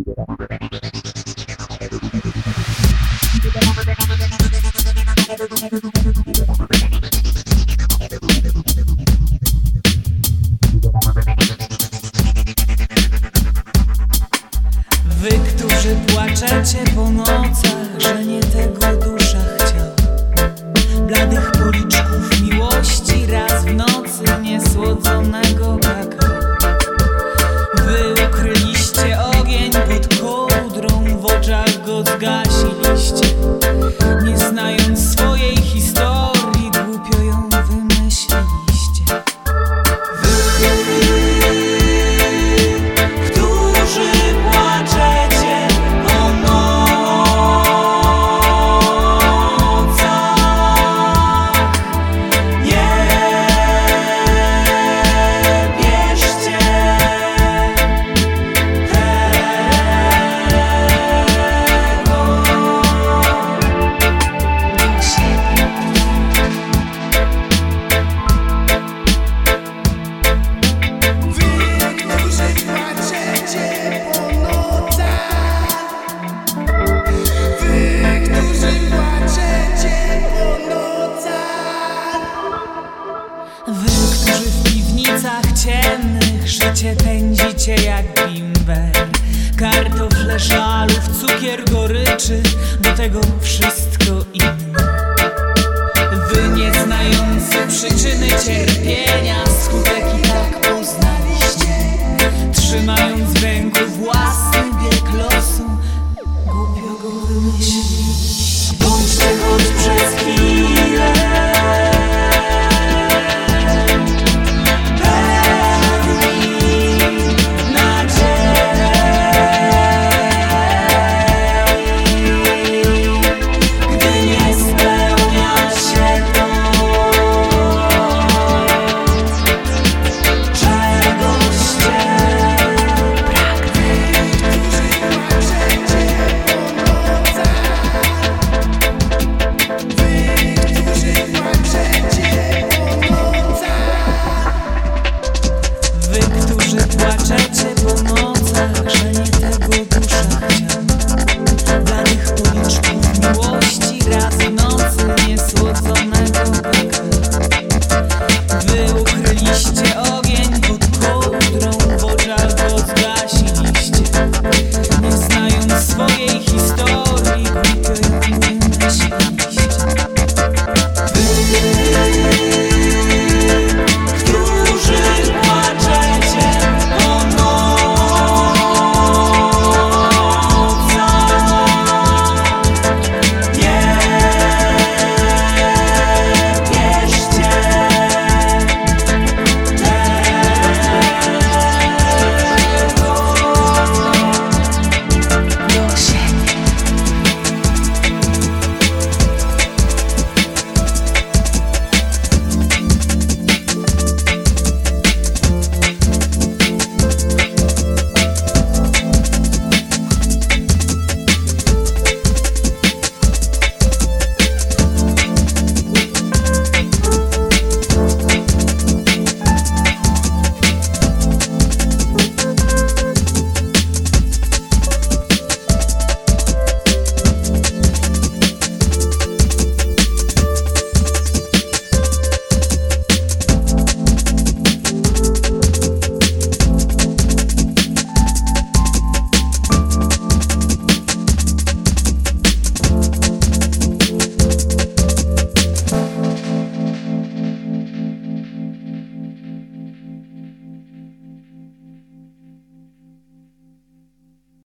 Wy, którzy płaczecie po nocach, że nie tego dusza chciał Bladych policzków miłości God. życie jak bimber Kartofle, żalów, cukier, goryczy Do tego wszystko inne. Wy nie znający przyczyny cierpienia Skutek i tak poznaliście Trzymając w ręku własny bieg losu Głupio go wymyślić.